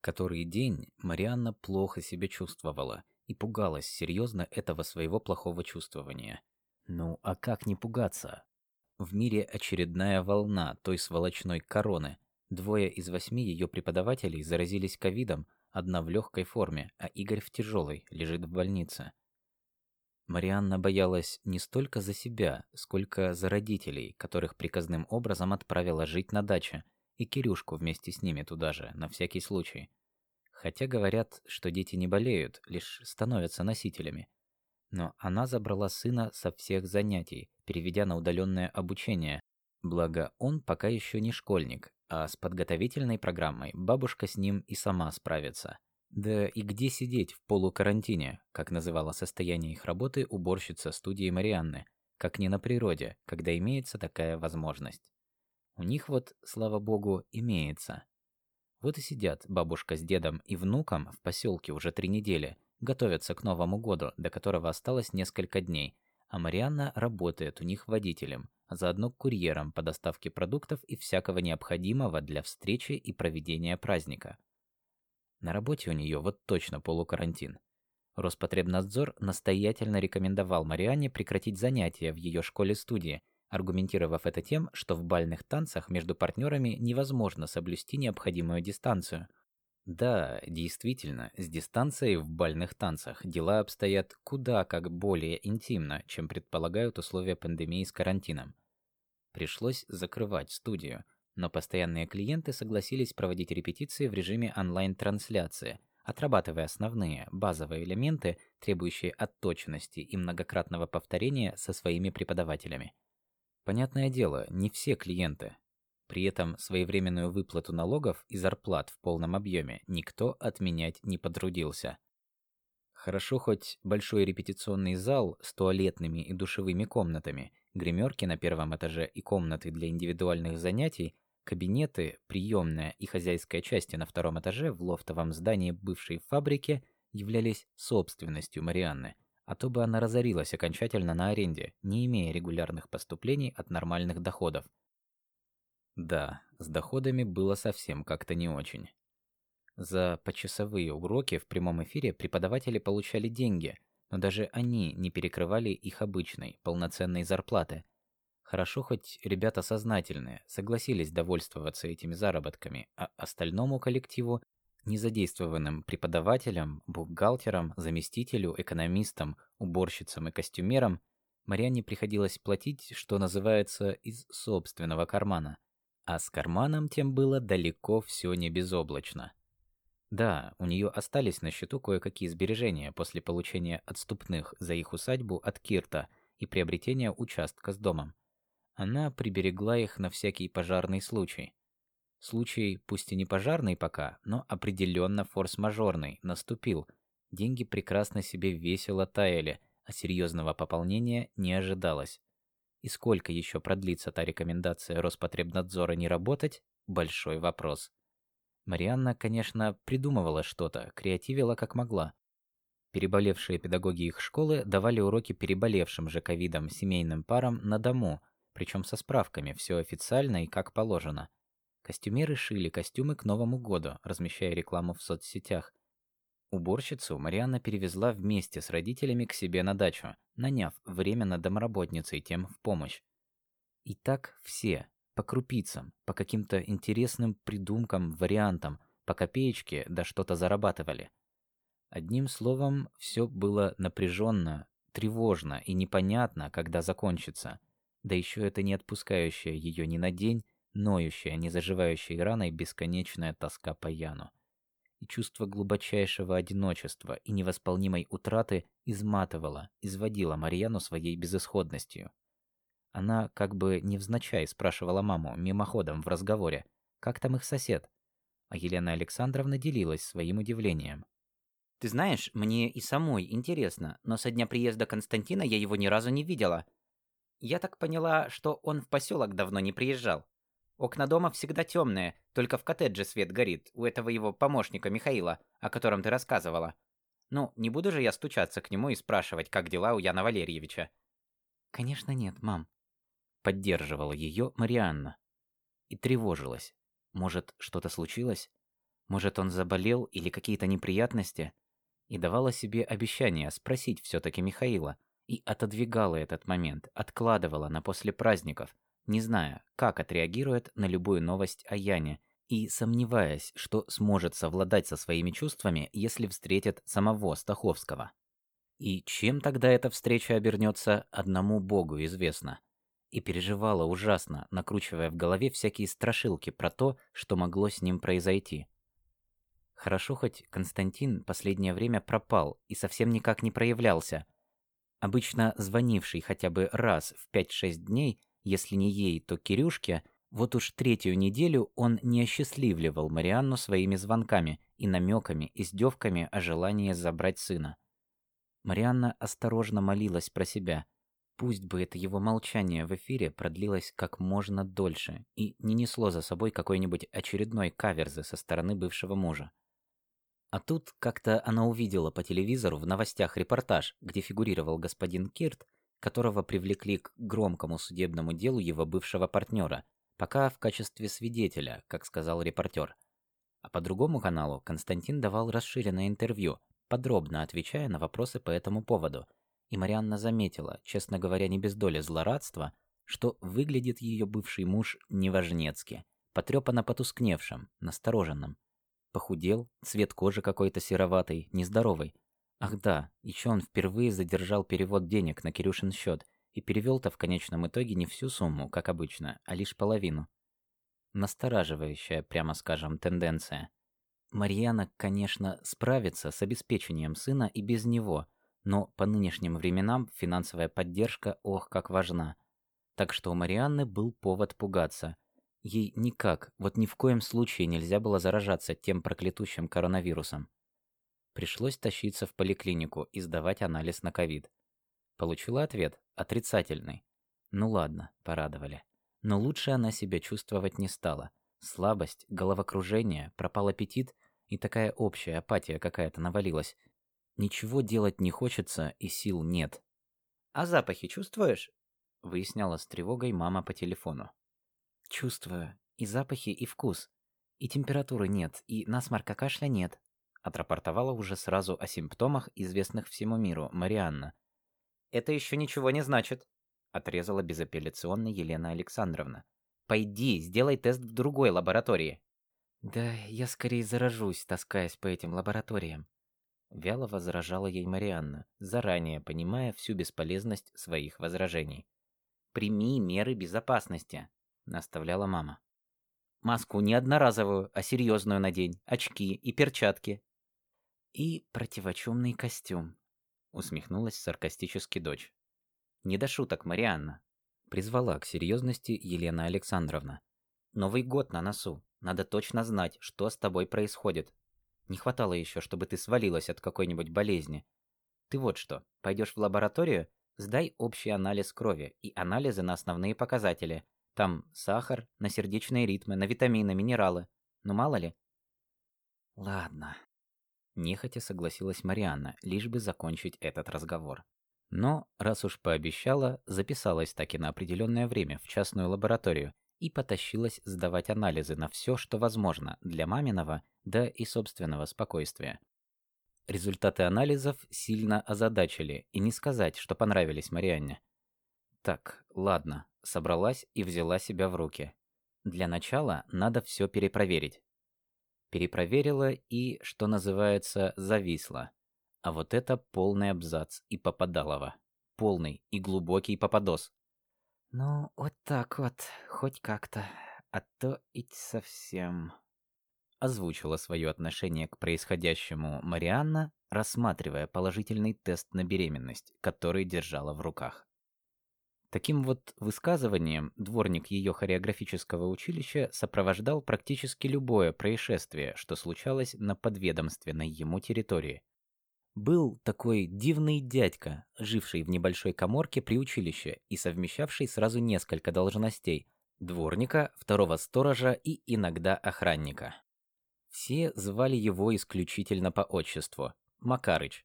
Который день Марианна плохо себя чувствовала и пугалась серьезно этого своего плохого чувствования. Ну, а как не пугаться? В мире очередная волна той сволочной короны. Двое из восьми ее преподавателей заразились ковидом, одна в легкой форме, а Игорь в тяжелой, лежит в больнице. Марианна боялась не столько за себя, сколько за родителей, которых приказным образом отправила жить на даче, и Кирюшку вместе с ними туда же, на всякий случай. Хотя говорят, что дети не болеют, лишь становятся носителями. Но она забрала сына со всех занятий, переведя на удаленное обучение. Благо, он пока еще не школьник, а с подготовительной программой бабушка с ним и сама справится. Да и где сидеть в полукарантине, как называла состояние их работы уборщица студии Марианны, как не на природе, когда имеется такая возможность. У них вот, слава богу, имеется. Вот и сидят бабушка с дедом и внуком в поселке уже три недели, готовятся к Новому году, до которого осталось несколько дней, а Марианна работает у них водителем, а заодно курьером по доставке продуктов и всякого необходимого для встречи и проведения праздника – на работе у нее вот точно полукарантин. Роспотребнадзор настоятельно рекомендовал Марианне прекратить занятия в ее школе-студии, аргументировав это тем, что в бальных танцах между партнерами невозможно соблюсти необходимую дистанцию. Да, действительно, с дистанцией в бальных танцах дела обстоят куда как более интимно, чем предполагают условия пандемии с карантином. Пришлось закрывать студию, но постоянные клиенты согласились проводить репетиции в режиме онлайн-трансляции, отрабатывая основные, базовые элементы, требующие отточенности и многократного повторения со своими преподавателями. Понятное дело, не все клиенты. При этом своевременную выплату налогов и зарплат в полном объеме никто отменять не потрудился. Хорошо хоть большой репетиционный зал с туалетными и душевыми комнатами, гримерки на первом этаже и комнаты для индивидуальных занятий Кабинеты, приемная и хозяйская части на втором этаже в лофтовом здании бывшей фабрики являлись собственностью Марианны, а то бы она разорилась окончательно на аренде, не имея регулярных поступлений от нормальных доходов. Да, с доходами было совсем как-то не очень. За почасовые уроки в прямом эфире преподаватели получали деньги, но даже они не перекрывали их обычной, полноценной зарплаты, Хорошо, хоть ребята сознательные, согласились довольствоваться этими заработками, а остальному коллективу, незадействованным преподавателям, бухгалтерам, заместителю, экономистам, уборщицам и костюмерам, Марианне приходилось платить, что называется, из собственного кармана. А с карманом тем было далеко все не безоблачно. Да, у нее остались на счету кое-какие сбережения после получения отступных за их усадьбу от Кирта и приобретения участка с домом. Она приберегла их на всякий пожарный случай. Случай, пусть и не пожарный пока, но определенно форс-мажорный, наступил. Деньги прекрасно себе весело таяли, а серьезного пополнения не ожидалось. И сколько еще продлится та рекомендация Роспотребнадзора не работать – большой вопрос. Марианна, конечно, придумывала что-то, креативила как могла. Переболевшие педагоги их школы давали уроки переболевшим же ковидом семейным парам на дому – причем со справками, все официально и как положено. Костюмеры шили костюмы к Новому году, размещая рекламу в соцсетях. Уборщицу Марианна перевезла вместе с родителями к себе на дачу, наняв временно домработницей тем в помощь. И так все, по крупицам, по каким-то интересным придумкам, вариантам, по копеечке да что-то зарабатывали. Одним словом, все было напряженно, тревожно и непонятно, когда закончится – да еще это не отпускающая ее ни на день, ноющая, не заживающая раной бесконечная тоска по Яну. И чувство глубочайшего одиночества и невосполнимой утраты изматывало, изводило Марьяну своей безысходностью. Она как бы невзначай спрашивала маму мимоходом в разговоре, как там их сосед, а Елена Александровна делилась своим удивлением. «Ты знаешь, мне и самой интересно, но со дня приезда Константина я его ни разу не видела», я так поняла, что он в поселок давно не приезжал. Окна дома всегда темные, только в коттедже свет горит, у этого его помощника Михаила, о котором ты рассказывала. Ну, не буду же я стучаться к нему и спрашивать, как дела у Яна Валерьевича. Конечно нет, мам. Поддерживала ее Марианна. И тревожилась. Может, что-то случилось? Может, он заболел или какие-то неприятности? И давала себе обещание спросить все таки Михаила и отодвигала этот момент, откладывала на после праздников, не зная, как отреагирует на любую новость о Яне и сомневаясь, что сможет совладать со своими чувствами, если встретит самого Стаховского. И чем тогда эта встреча обернется, одному Богу известно. И переживала ужасно, накручивая в голове всякие страшилки про то, что могло с ним произойти. Хорошо хоть Константин последнее время пропал и совсем никак не проявлялся. Обычно звонивший хотя бы раз в 5-6 дней, если не ей, то Кирюшке, вот уж третью неделю он не осчастливливал Марианну своими звонками и намеками, издевками о желании забрать сына. Марианна осторожно молилась про себя. Пусть бы это его молчание в эфире продлилось как можно дольше и не несло за собой какой-нибудь очередной каверзы со стороны бывшего мужа. А тут как-то она увидела по телевизору в новостях репортаж, где фигурировал господин Кирт, которого привлекли к громкому судебному делу его бывшего партнера, пока в качестве свидетеля, как сказал репортер. А по другому каналу Константин давал расширенное интервью, подробно отвечая на вопросы по этому поводу. И Марианна заметила, честно говоря, не без доли злорадства, что выглядит ее бывший муж неважнецки, потрепанно потускневшим, настороженным. Похудел, цвет кожи какой-то сероватый, нездоровый. Ах да, еще он впервые задержал перевод денег на Кирюшин счет и перевел-то в конечном итоге не всю сумму, как обычно, а лишь половину. Настораживающая, прямо скажем, тенденция. Марьяна, конечно, справится с обеспечением сына и без него, но по нынешним временам финансовая поддержка ох как важна. Так что у Марианны был повод пугаться. Ей никак, вот ни в коем случае нельзя было заражаться тем проклятущим коронавирусом. Пришлось тащиться в поликлинику и сдавать анализ на ковид. Получила ответ отрицательный. Ну ладно, порадовали. Но лучше она себя чувствовать не стала. Слабость, головокружение, пропал аппетит и такая общая апатия какая-то навалилась. Ничего делать не хочется и сил нет. «А запахи чувствуешь?» — выясняла с тревогой мама по телефону. «Чувствую. И запахи, и вкус. И температуры нет, и насморка кашля нет», — отрапортовала уже сразу о симптомах, известных всему миру, Марианна, это еще ничего не значит, отрезала безапелляционно Елена Александровна. Пойди, сделай тест в другой лаборатории. Да я скорее заражусь, таскаясь по этим лабораториям. Вяло возражала ей Марианна, заранее понимая всю бесполезность своих возражений. «Прими меры безопасности», — наставляла мама. «Маску не одноразовую, а серьезную надень, очки и перчатки». «И противочумный костюм», усмехнулась саркастически дочь. Не до шуток, Марианна, призвала к серьезности Елена Александровна. Новый год на носу. Надо точно знать, что с тобой происходит. Не хватало еще, чтобы ты свалилась от какой-нибудь болезни. Ты вот что, пойдешь в лабораторию, сдай общий анализ крови и анализы на основные показатели. Там сахар, на сердечные ритмы, на витамины, минералы. Ну мало ли. Ладно, Нехотя согласилась Марианна, лишь бы закончить этот разговор. Но, раз уж пообещала, записалась таки на определенное время в частную лабораторию и потащилась сдавать анализы на все, что возможно для маминого, да и собственного спокойствия. Результаты анализов сильно озадачили, и не сказать, что понравились Марианне. Так, ладно, собралась и взяла себя в руки. Для начала надо все перепроверить перепроверила и, что называется, зависла. А вот это полный абзац и попадалово. Полный и глубокий попадос. Ну, вот так вот, хоть как-то, а то ведь совсем... Озвучила свое отношение к происходящему Марианна, рассматривая положительный тест на беременность, который держала в руках. Таким вот высказыванием дворник ее хореографического училища сопровождал практически любое происшествие, что случалось на подведомственной ему территории. Был такой дивный дядька, живший в небольшой коморке при училище и совмещавший сразу несколько должностей – дворника, второго сторожа и иногда охранника. Все звали его исключительно по отчеству – Макарыч.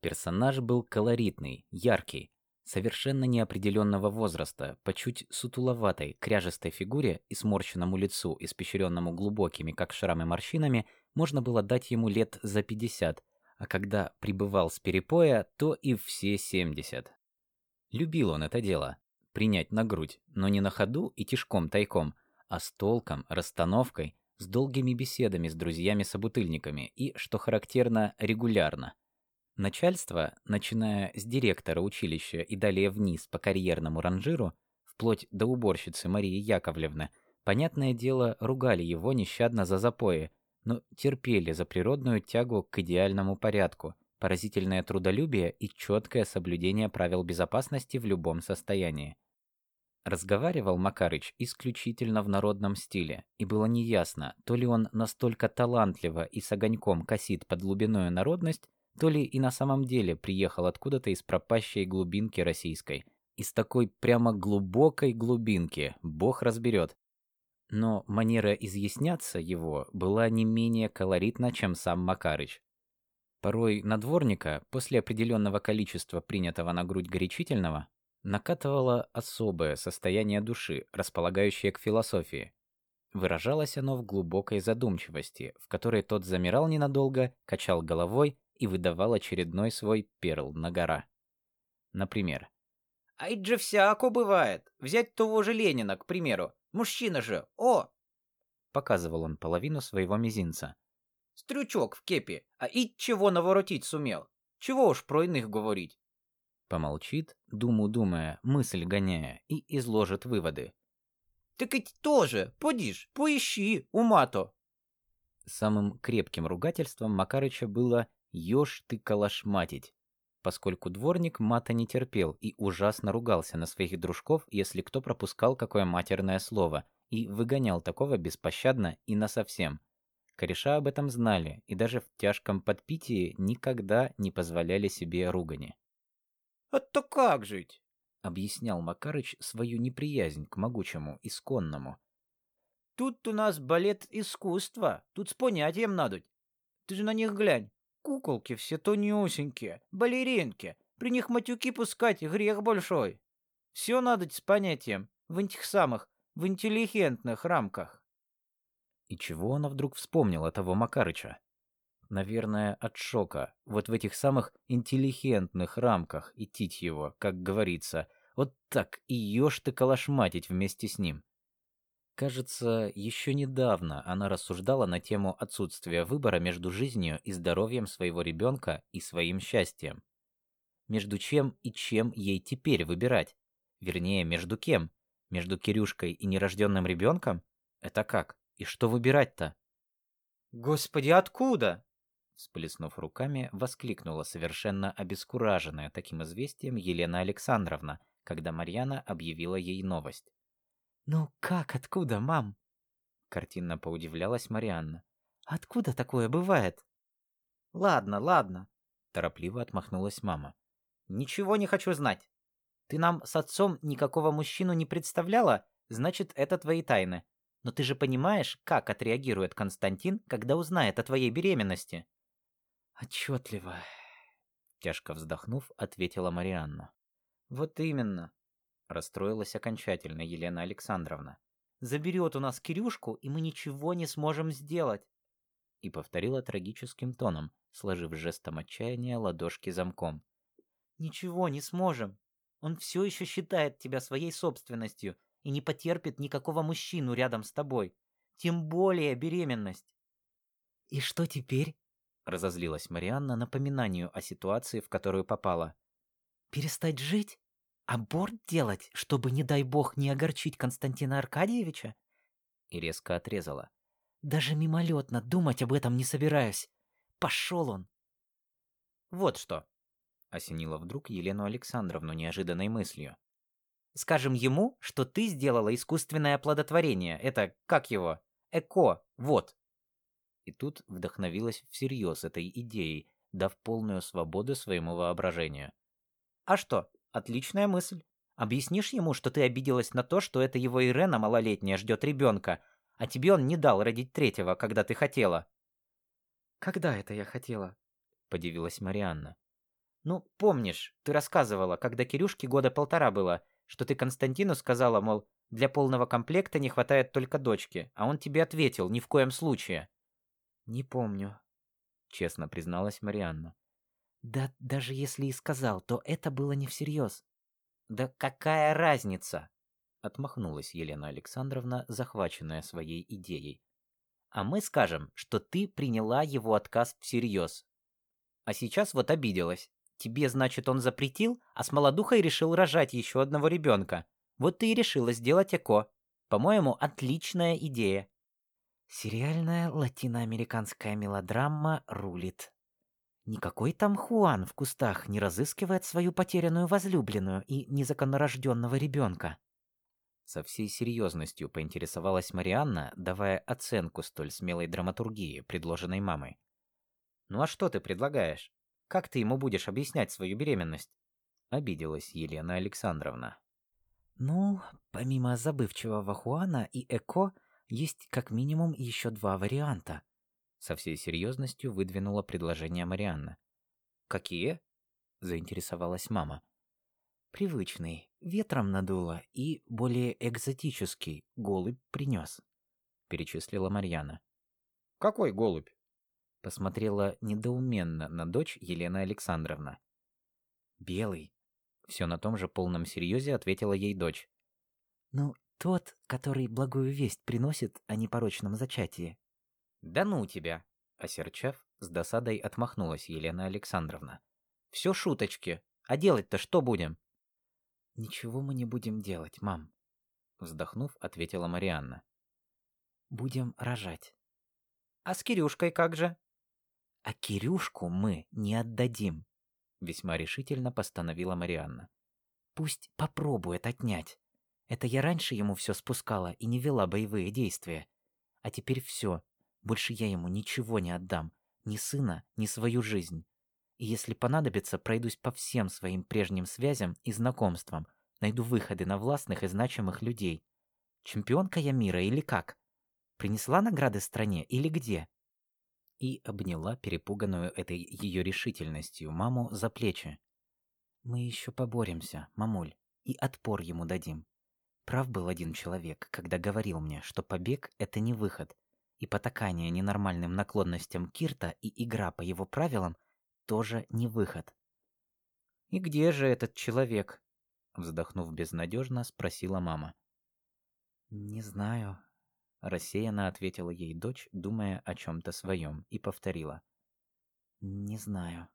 Персонаж был колоритный, яркий, совершенно неопределенного возраста, по чуть сутуловатой, кряжестой фигуре и сморщенному лицу, испещренному глубокими, как шрамы, морщинами, можно было дать ему лет за 50, а когда прибывал с перепоя, то и все 70. Любил он это дело принять на грудь, но не на ходу и тишком тайком, а с толком, расстановкой, с долгими беседами с друзьями-собутыльниками и, что характерно, регулярно. Начальство, начиная с директора училища и далее вниз по карьерному ранжиру, вплоть до уборщицы Марии Яковлевны, понятное дело, ругали его нещадно за запои, но терпели за природную тягу к идеальному порядку, поразительное трудолюбие и четкое соблюдение правил безопасности в любом состоянии. Разговаривал Макарыч исключительно в народном стиле, и было неясно, то ли он настолько талантливо и с огоньком косит под глубинную народность, то ли и на самом деле приехал откуда-то из пропащей глубинки российской. Из такой прямо глубокой глубинки, бог разберет. Но манера изъясняться его была не менее колоритна, чем сам Макарыч. Порой на дворника, после определенного количества принятого на грудь горячительного, накатывало особое состояние души, располагающее к философии. Выражалось оно в глубокой задумчивости, в которой тот замирал ненадолго, качал головой и выдавал очередной свой перл на гора. Например, «Ай же всяко бывает. Взять того же Ленина, к примеру. Мужчина же, о!» Показывал он половину своего мизинца. «Стрючок в кепе, а и чего наворотить сумел? Чего уж про иных говорить? Помолчит, думу думая, мысль гоняя, и изложит выводы. «Так ведь тоже, подишь, поищи, ума-то!» Самым крепким ругательством Макарыча было «Ешь ты калашматить», поскольку дворник мата не терпел и ужасно ругался на своих дружков, если кто пропускал какое матерное слово, и выгонял такого беспощадно и насовсем. Кореша об этом знали, и даже в тяжком подпитии никогда не позволяли себе ругани. «Это как жить?» — объяснял Макарыч свою неприязнь к могучему, исконному. «Тут у нас балет искусства, тут с понятием надо. Ты же на них глянь, куколки все тонюсенькие, балеринки, при них матюки пускать грех большой. Все надо с понятием, в этих самых, в интеллигентных рамках». И чего она вдруг вспомнила того Макарыча? наверное, от шока. Вот в этих самых интеллигентных рамках идти его, как говорится. Вот так и ешь ты калашматить вместе с ним. Кажется, еще недавно она рассуждала на тему отсутствия выбора между жизнью и здоровьем своего ребенка и своим счастьем. Между чем и чем ей теперь выбирать? Вернее, между кем? Между Кирюшкой и нерожденным ребенком? Это как? И что выбирать-то? Господи, откуда? Всплеснув руками, воскликнула совершенно обескураженная таким известием Елена Александровна, когда Марьяна объявила ей новость. «Ну как, откуда, мам?» Картинно поудивлялась Марианна. «Откуда такое бывает?» «Ладно, ладно», — торопливо отмахнулась мама. «Ничего не хочу знать. Ты нам с отцом никакого мужчину не представляла, значит, это твои тайны. Но ты же понимаешь, как отреагирует Константин, когда узнает о твоей беременности?» Отчетливо. Тяжко вздохнув, ответила Марианна. Вот именно. Расстроилась окончательно Елена Александровна. Заберет у нас Кирюшку, и мы ничего не сможем сделать. И повторила трагическим тоном, сложив жестом отчаяния ладошки замком. Ничего не сможем. Он все еще считает тебя своей собственностью и не потерпит никакого мужчину рядом с тобой. Тем более беременность. И что теперь? Разозлилась Марианна напоминанию о ситуации, в которую попала. «Перестать жить? Аборт делать, чтобы, не дай бог, не огорчить Константина Аркадьевича?» И резко отрезала. «Даже мимолетно думать об этом не собираюсь. Пошел он!» «Вот что!» — осенила вдруг Елену Александровну неожиданной мыслью. «Скажем ему, что ты сделала искусственное оплодотворение. Это, как его? ЭКО, вот!» И тут вдохновилась всерьез этой идеей, дав полную свободу своему воображению. «А что? Отличная мысль. Объяснишь ему, что ты обиделась на то, что это его Ирена малолетняя ждет ребенка, а тебе он не дал родить третьего, когда ты хотела». «Когда это я хотела?» — подивилась Марианна. Ну, помнишь, ты рассказывала, когда Кирюшке года полтора было, что ты Константину сказала, мол, для полного комплекта не хватает только дочки, а он тебе ответил, ни в коем случае. Не помню, честно призналась Марианна. Да даже если и сказал, то это было не всерьез. Да какая разница? Отмахнулась Елена Александровна, захваченная своей идеей. А мы скажем, что ты приняла его отказ всерьез. А сейчас вот обиделась. Тебе, значит, он запретил, а с молодухой решил рожать еще одного ребенка. Вот ты и решила сделать ЭКО. По-моему, отличная идея. Сериальная латиноамериканская мелодрама рулит. Никакой там Хуан в кустах не разыскивает свою потерянную возлюбленную и незаконнорожденного ребенка. Со всей серьезностью поинтересовалась Марианна, давая оценку столь смелой драматургии, предложенной мамой. «Ну а что ты предлагаешь? Как ты ему будешь объяснять свою беременность?» Обиделась Елена Александровна. «Ну, помимо забывчивого Хуана и Эко, есть как минимум еще два варианта», со всей серьезностью выдвинула предложение Марианна. «Какие?» — заинтересовалась мама. «Привычный, ветром надуло, и более экзотический, голубь принес», — перечислила Марьяна. «Какой голубь?» — посмотрела недоуменно на дочь Елена Александровна. «Белый», — все на том же полном серьезе ответила ей дочь. «Ну, тот, который благую весть приносит о непорочном зачатии». «Да ну тебя!» Осерчав, с досадой отмахнулась Елена Александровна. «Все шуточки. А делать-то что будем?» «Ничего мы не будем делать, мам», — вздохнув, ответила Марианна. «Будем рожать». «А с Кирюшкой как же?» «А Кирюшку мы не отдадим», — весьма решительно постановила Марианна. «Пусть попробует отнять. Это я раньше ему все спускала и не вела боевые действия. А теперь все, больше я ему ничего не отдам, ни сына, ни свою жизнь. И если понадобится, пройдусь по всем своим прежним связям и знакомствам, найду выходы на властных и значимых людей. Чемпионка я мира или как? Принесла награды стране или где? И обняла перепуганную этой ее решительностью маму за плечи. Мы еще поборемся, мамуль, и отпор ему дадим. Прав был один человек, когда говорил мне, что побег — это не выход, и потакание ненормальным наклонностям Кирта и игра по его правилам тоже не выход. «И где же этот человек?» Вздохнув безнадежно, спросила мама. «Не знаю», — рассеянно ответила ей дочь, думая о чем-то своем, и повторила. «Не знаю».